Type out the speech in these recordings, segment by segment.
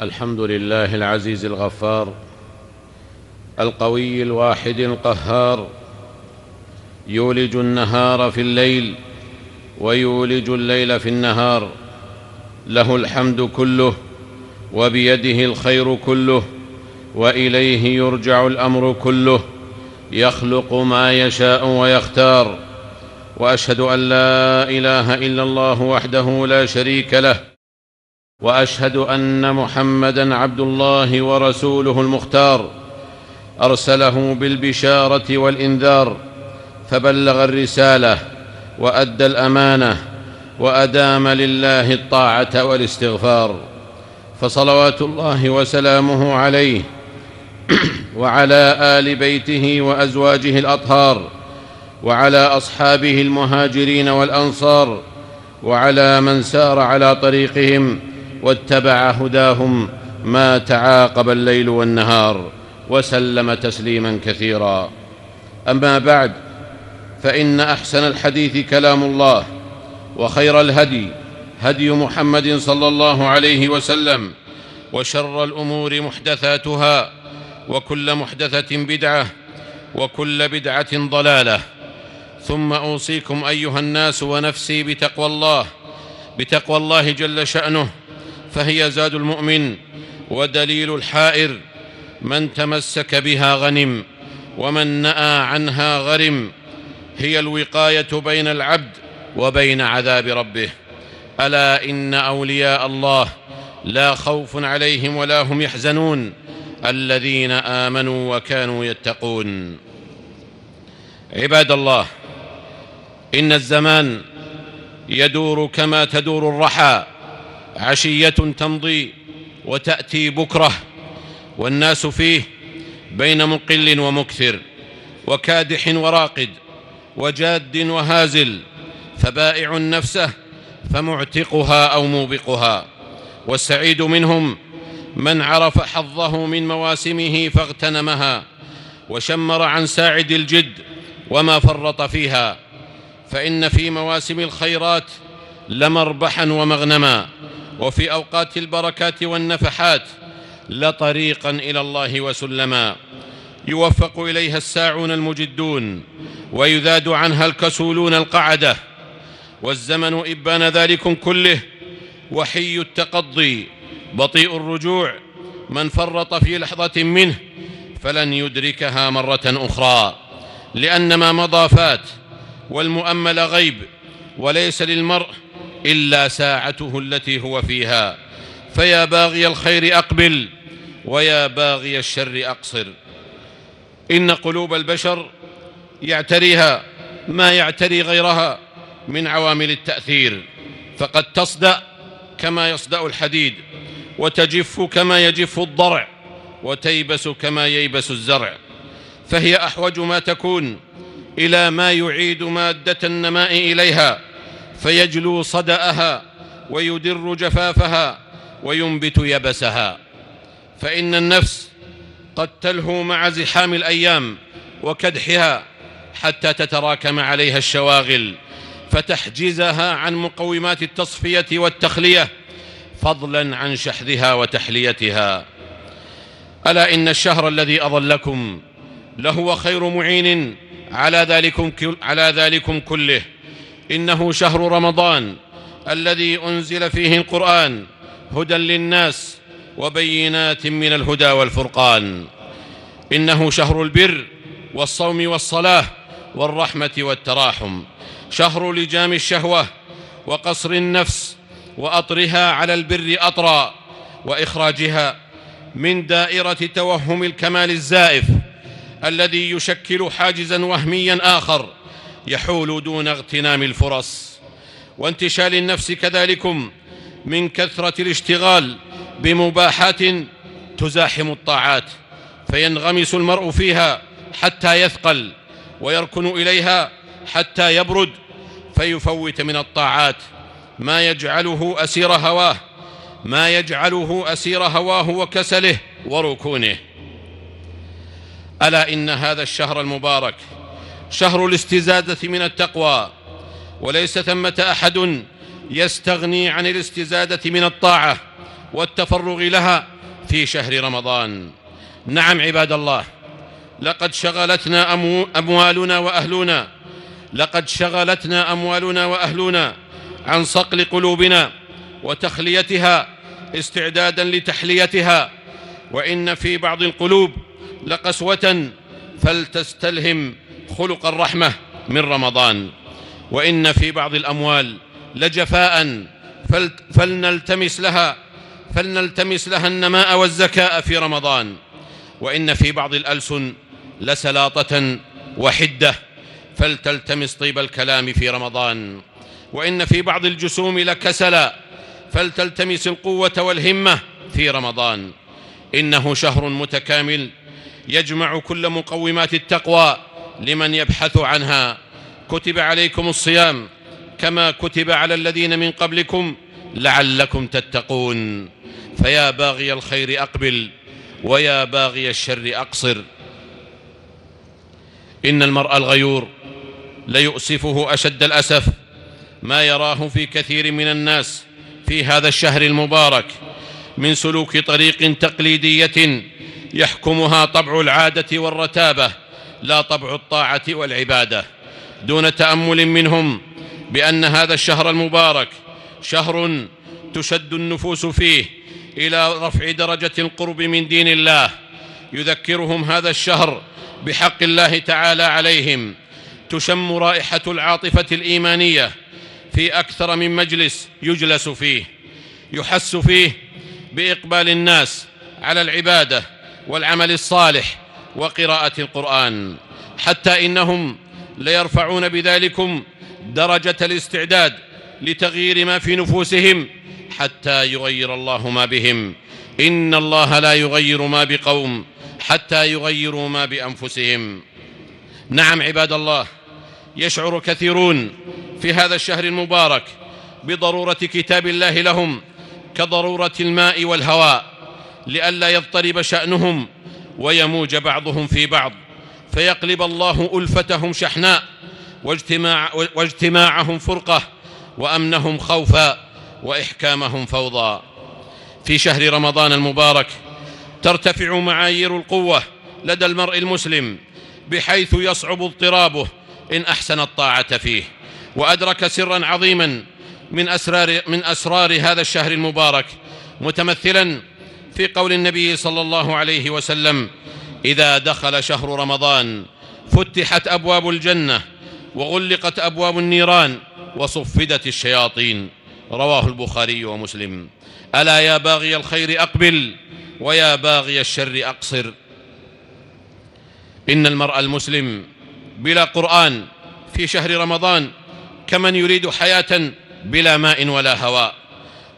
الحمد لله العزيز الغفار القوي الواحد القهار يولج النهار في الليل ويولج الليل في النهار له الحمد كله وبيده الخير كله وإليه يرجع الأمر كله يخلق ما يشاء ويختار وأشهد أن لا إله إلا الله وحده لا شريك له. وأشهد أن محمدا عبد الله ورسوله المختار. أرسله بالبشارة والإنذار فبلغ الرسالة وأدى الأمانة وأدام لله الطاعة والاستغفار. فصلوات الله وسلامه عليه وعلى آل بيته وأزواجه الأطهار وعلى أصحابه المهاجرين والأنصار وعلى من سار على طريقهم واتبع هداهم ما تعاقب الليل والنهار وسلم تسليما كثيرا. أما بعد فإن أحسن الحديث كلام الله وخير الهدي هدي محمد صلى الله عليه وسلم وشر الأمور محدثاتها وكل محدثة بدعة وكل بدعة ضلالة. ثم أوصيكم أيها الناس ونفسي بتقوى الله بتقوى الله جل شأنه فهي زاد المؤمن ودليل الحائر من تمسك بها غنم ومن نأى عنها غرم هي الوقاية بين العبد وبين عذاب ربه. ألا إن أولياء الله لا خوف عليهم ولا هم يحزنون الذين آمنوا وكانوا يتقون. عباد الله إن الزمان يدور كما تدور الرحى عشية تمضي وتأتي بكرة والناس فيه بين مقل ومكثر وكادح وراقد وجاد وهازل فبائع نفسه فمعتقها أو موبقها والسعيد منهم من عرف حظه من مواسمه فاغتنمها وشمر عن ساعد الجد وما فرط فيها فإن في مواسم الخيرات لمربحا ومغنما. وفي أوقات البركات والنفحات لطريقا إلى الله وسلما. يوفق إليها الساعون المجدون ويذاد عنها الكسولون القعدة. والزمن إبان ذلكم كله وحي التقضي بطيء الرجوع. من فرط في لحظة منه فلن يدركها مرة أخرى. لأن ما مضى فات والمؤمل غيب وليس للمرء إلا ساعته التي هو فيها. فيا باغي الخير أقبل ويا باغي الشر أقصر. إن قلوب البشر يعتريها ما يعتري غيرها من عوامل التأثير. فقد تصدأ كما يصدأ الحديد وتجف كما يجف الضرع وتيبس كما ييبس الزرع. فهي أحوج ما تكون إلى ما يعيد مادة النماء إليها. فيجلو صدأها ويدر جفافها وينبت يبسها. فإن النفس قد تلهو مع زحام الأيام وكدحها حتى تتراكم عليها الشواغل فتحجزها عن مقومات التصفية والتخلية فضلا عن شحذها وتحليتها. ألا إن الشهر الذي أظلكم لهو خير معين على ذلكم, على ذلكم كله. إنه شهر رمضان الذي أنزل فيه القرآن هدى للناس وبينات من الهدى والفرقان. إنه شهر البر والصوم والصلاة والرحمة والتراحم. شهر لجام الشهوة وقصر النفس وأطرها على البر أطرا وإخراجها من دائرة توهم الكمال الزائف الذي يشكل حاجزا وهميا آخر. يحول دون اغتنام الفرص وانتشال النفس كذلكم من كثرة الاشتغال بمباحات تزاحم الطاعات فينغمس المرء فيها حتى يثقل ويركن إليها حتى يبرد فيفوت من الطاعات. ما يجعله أسير هواه ما يجعله أسير هواه وكسله وركونه. ألا إن هذا الشهر المبارك شهر الاستزادة من التقوى وليس ثمة أحد يستغني عن الاستزادة من الطاعة والتفرغ لها في شهر رمضان. نعم عباد الله لقد شغلتنا أموالنا وأهلنا لقد شغلتنا أموالنا وأهلنا عن صقل قلوبنا وتخليتها استعدادا لتحليتها وإن في بعض القلوب لقسوة فلتستلهم خلق الرحمة من رمضان. وإن في بعض الأموال لجفاء فلنلتمس لها فلنلتمس لها النماء والزكاء في رمضان. وإن في بعض الألسن لسلاطة وحدة فلتلتمس طيب الكلام في رمضان. وإن في بعض الجسوم لكسلا فلتلتمس القوة والهمة في رمضان. إنه شهر متكامل يجمع كل مقومات التقوى لمن يبحث عنها. كتب عليكم الصيام كما كتب على الذين من قبلكم لعلكم تتقون. فيا باغي الخير أقبل ويا باغي الشر أقصر. إن المرء الغيور ليؤسفه أشد الأسف. ما يراه في كثير من الناس في هذا الشهر المبارك من سلوك طريق تقليدية يحكمها طبع العادة والرتابة. لا طبع الطاعة والعبادة دون تأمل منهم بأن هذا الشهر المبارك شهر تشد النفوس فيه إلى رفع درجة القرب من دين الله. يذكرهم هذا الشهر بحق الله تعالى عليهم. تشم رائحة العاطفة الإيمانية في أكثر من مجلس يجلس فيه. يحس فيه بإقبال الناس على العبادة والعمل الصالح. وقراءة القرآن حتى إنهم ليرفعون بذلكم درجة الاستعداد لتغيير ما في نفوسهم حتى يغير الله ما بهم. إن الله لا يغير ما بقوم حتى يغيروا ما بأنفسهم. نعم عباد الله يشعر كثيرون في هذا الشهر المبارك بضرورة كتاب الله لهم كضرورة الماء والهواء لئلا يضطرب شأنهم ويموج بعضهم في بعض فيقلب الله ألفتهم شحناء واجتماع واجتماعهم فرقة وأمنهم خوفا وإحكامهم فوضى. في شهر رمضان المبارك ترتفع معايير القوة لدى المرء المسلم بحيث يصعب اضطرابه إن أحسن الطاعة فيه. وأدرك سرا عظيما من اسرار من أسرار هذا الشهر المبارك متمثلا في قول النبي صلى الله عليه وسلم إذا دخل شهر رمضان فتحت أبواب الجنة وغلقت أبواب النيران وصفدت الشياطين رواه البخاري ومسلم. ألا يا باغي الخير أقبل ويا باغي الشر أقصر إن المرء المسلم بلا قرآن في شهر رمضان كمن يريد حياة بلا ماء ولا هواء.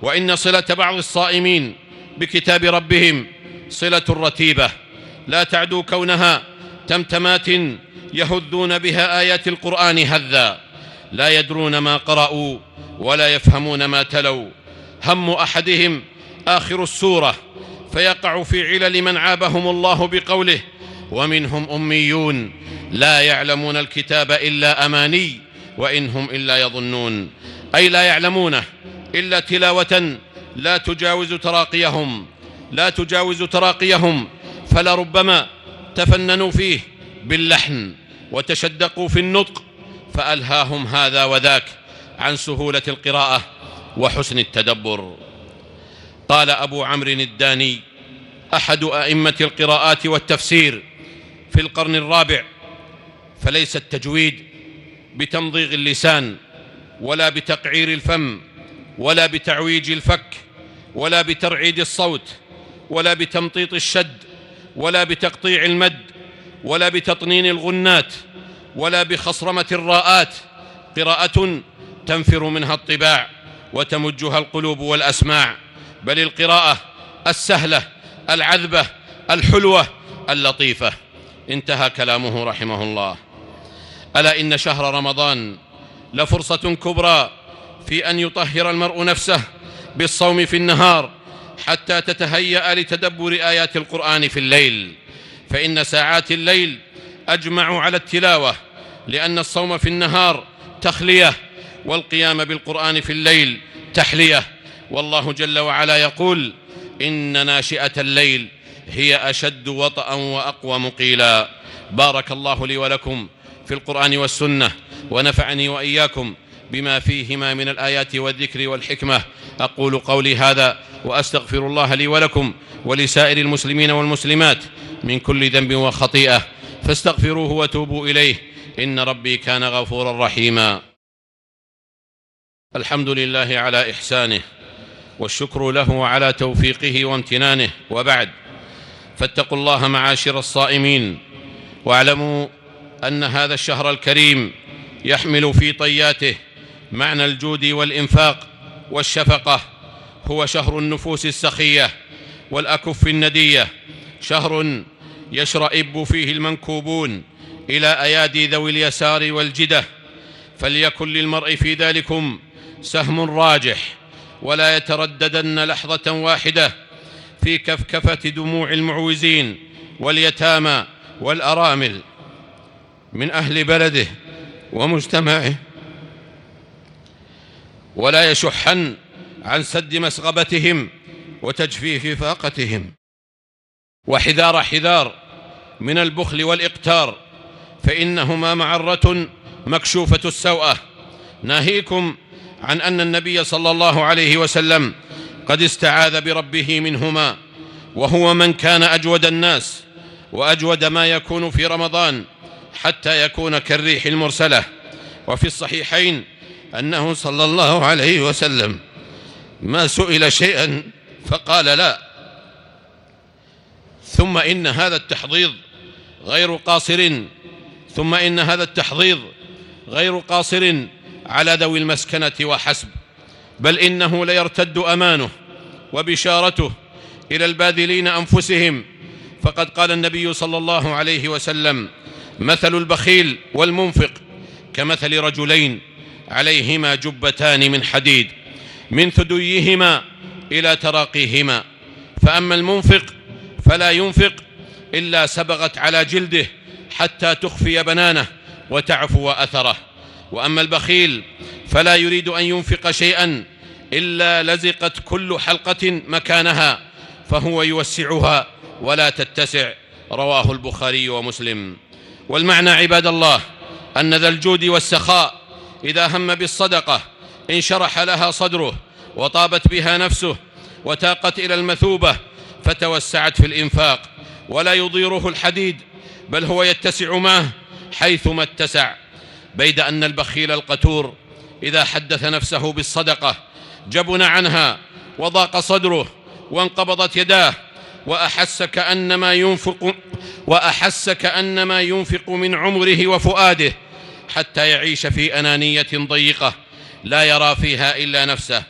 وإن صلة بعض الصائمين بكتاب ربهم صلة رتيبة. لا تعدو كونها تمتمات يهذون بها آيات القرآن هذا. لا يدرون ما قرأوا ولا يفهمون ما تلوا. هم أحدهم آخر السورة. فيقع في علل من عابهم الله بقوله ومنهم أميون لا يعلمون الكتاب إلا أماني وإن هم إلا يظنون أي لا يعلمونه إلا تلاوة لا تجاوز تراقيهم لا تجاوز تراقيهم فلربما تفننوا فيه باللحن وتشدقوا في النطق فألهاهم هذا وذاك عن سهولة القراءة وحسن التدبر. قال أبو عمرو الداني أحد أئمة القراءات والتفسير في القرن الرابع فليس التجويد بتمضيغ اللسان ولا بتقعير الفم ولا بتعويج الفك ولا بترعيد الصوت ولا بتمطيط الشد ولا بتقطيع المد ولا بتطنين الغنات ولا بخصرمة الراءات. قراءة تنفر منها الطباع وتمجها القلوب والأسماع. بل القراءة السهلة العذبة الحلوة اللطيفة. انتهى كلامه رحمه الله. ألا إن شهر رمضان لفرصة كبرى في أن يطهر المرء نفسه بالصوم في النهار حتى تتهيأ لتدبر آيات القرآن في الليل. فإن ساعات الليل أجمع على التلاوة لأن الصوم في النهار تخلية والقيام بالقرآن في الليل تحلية. والله جل وعلا يقول إن ناشئة الليل هي أشد وطئا واقوم قيلا بارك الله لي ولكم في القرآن والسنة ونفعني وإياكم بما فيهما من الآيات والذكر والحكمة. أقول قولي هذا وأستغفر الله لي ولكم ولسائر المسلمين والمسلمات من كل ذنب وخطيئة. فاستغفروه وتوبوا إليه. إن ربي كان غفورا رحيما. الحمد لله على إحسانه والشكر له على توفيقه وامتنانه. وبعد فاتقوا الله معاشر الصائمين. واعلموا أن هذا الشهر الكريم يحمل في طياته معنى الجود والإنفاق والشفقة هو شهر النفوس السخية والأكف الندية شهر يشرئب فيه المنكوبون إلى أيادي ذوي اليسار والجدة. فليكن للمرء في ذلكم سهم راجح ولا يترددن لحظة واحدة في كفكفة دموع المعوزين واليتامى والأرامل من أهل بلده ومجتمعه. ولا يشحن عن سد مسغبتهم وتجفيف فاقتهم. وحذار حذار من البخل والإقتار فإنهما معرة مكشوفة السوءة. ناهيكم عن أن النبي صلى الله عليه وسلم قد استعاذ بربه منهما وهو من كان أجود الناس وأجود ما يكون في رمضان حتى يكون كالريح المرسلة. وفي الصحيحين أنه صلى الله عليه وسلم ما سئل شيئا فقال لا. ثم إن هذا التحضيض غير قاصر. ثم إن هذا التحضيض غير قاصر على ذوي المسكنة وحسب. بل إنه ليرتد أمانه وبشارته إلى الباذلين أنفسهم. فقد قال النبي صلى الله عليه وسلم مثل البخيل والمنفق كمثل رجلين عليهما جبتان من حديد من ثديهما إلى تراقيهما. فأما المنفق فلا ينفق إلا سبغت على جلده حتى تخفي بنانه وتعفو أثره. وأما البخيل فلا يريد أن ينفق شيئا إلا لزقت كل حلقة مكانها فهو يوسعها ولا تتسع. رواه البخاري ومسلم. والمعنى عباد الله أن ذا الجود والسخاء إذا هم بالصدقة انشرح لها صدره وطابت بها نفسه وتاقت إلى المثوبة فتوسعت في الإنفاق ولا يضيره الحديد بل هو يتسع معه حيثما اتسع بيد أن البخيل القتور إذا حدث نفسه بالصدقة جبن عنها وضاق صدره وانقبضت يداه وأحس كأنما ينفق وأحس كأنما ينفق من عمره وفؤاده حتى يعيش في أنانية ضيقة لا يرى فيها إلا نفسه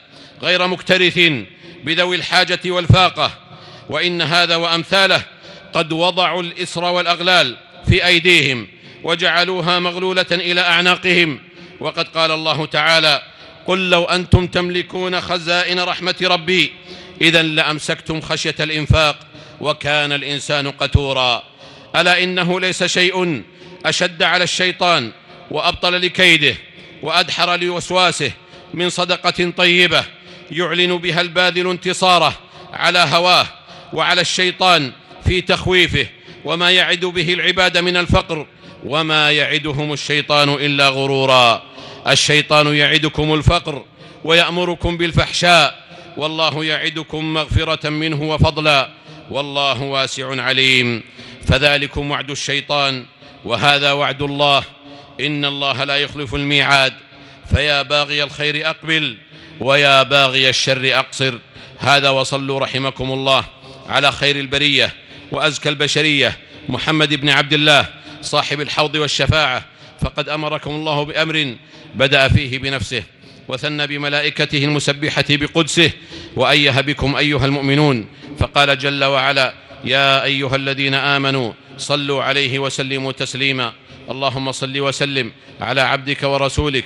غير مكترث بذوي الحاجة والفاقة. وإن هذا وأمثاله قد وضعوا الإسر والأغلال في أيديهم وجعلوها مغلولة إلى أعناقهم. وقد قال الله تعالى قل لو أنتم تملكون خزائن رحمة ربي اذا لأمسكتم خشية الإنفاق وكان الإنسان قتورا. ألا إنه ليس شيء أشد على الشيطان وأبطل لكيده وأدحر لوسواسه من صدقة طيبة يعلن بها الباذل انتصاره على هواه وعلى الشيطان في تخويفه وما يعد به العباد من الفقر وما يعدهم الشيطان إلا غرورا. الشيطان يعدكم الفقر ويأمركم بالفحشاء والله يعدكم مغفرة منه وفضلا والله واسع عليم. فذلكم وعد الشيطان وهذا وعد الله إن الله لا يخلف الميعاد. فيا باغي الخير أقبل ويا باغي الشر أقصر. هذا وصلوا رحمكم الله على خير البرية وأزكى البشرية. محمد بن عبد الله صاحب الحوض والشفاعة. فقد أمركم الله بأمر بدأ فيه بنفسه وثنى بملائكته المسبحة بقدسه. وايه بكم أيها المؤمنون فقال جل وعلا يا أيها الذين آمنوا صلوا عليه وسلموا تسليما. اللهم صل وسلم على عبدك ورسولك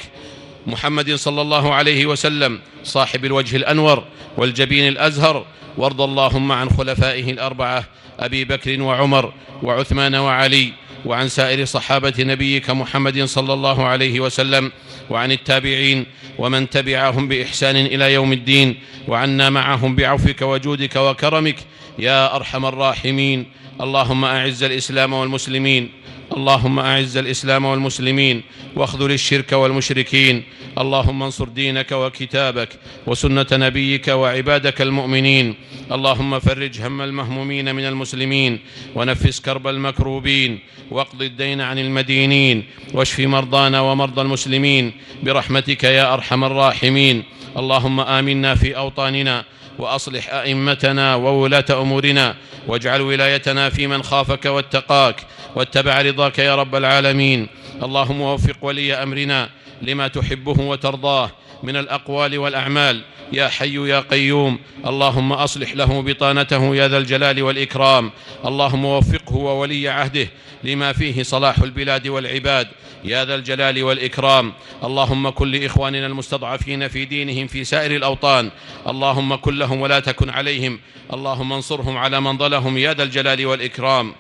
محمد صلى الله عليه وسلم صاحب الوجه الأنور والجبين الأزهر. وارض اللهم عن خلفائه الأربعة أبي بكر وعمر وعثمان وعلي وعن سائر صحابة نبيك محمد صلى الله عليه وسلم وعن التابعين ومن تبعهم بإحسان إلى يوم الدين وعنا معهم بعفوك وجودك وكرمك. يا أرحم الراحمين. اللهم أعز الإسلام والمسلمين. اللهم أعز الإسلام والمسلمين واخذل الشرك والمشركين. اللهم انصر دينك وكتابك وسنة نبيك وعبادك المؤمنين. اللهم فرج هم المهمومين من المسلمين ونفس كرب المكروبين واقض الدين عن المدينين واشف مرضانا ومرضى المسلمين برحمتك يا أرحم الراحمين. اللهم آمنا في أوطاننا وأصلح أئمتنا وولاة أمورنا واجعل ولايتنا في من خافك واتقاك واتبع رضاك يا رب العالمين اللهم وفق ولي أمرنا لما تحبه وترضاه من الأقوال والأعمال. يا حي يا قيوم اللهم أصلح له بطانته يا ذا الجلال والإكرام. اللهم وفقه وولي عهده لما فيه صلاح البلاد والعباد يا ذا الجلال والإكرام. اللهم كن لاخواننا المستضعفين في دينهم في سائر الأوطان. اللهم كن لهم ولا تكن عليهم. اللهم انصرهم على من ظلهم يا ذا الجلال والإكرام.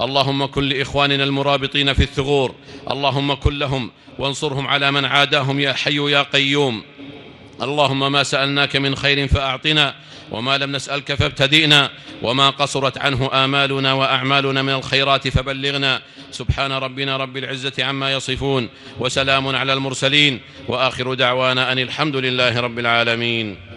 اللهم كن لإخواننا المرابطين في الثغور. اللهم كن لهم وانصرهم على من عاداهم يا حي يا قيوم. اللهم ما سألناك من خير فأعطنا وما لم نسألك فابتدئنا وما قصرت عنه آمالنا وأعمالنا من الخيرات فبلغنا. سبحان ربنا رب العزة عما يصفون وسلام على المرسلين وآخر دعوانا أن الحمد لله رب العالمين.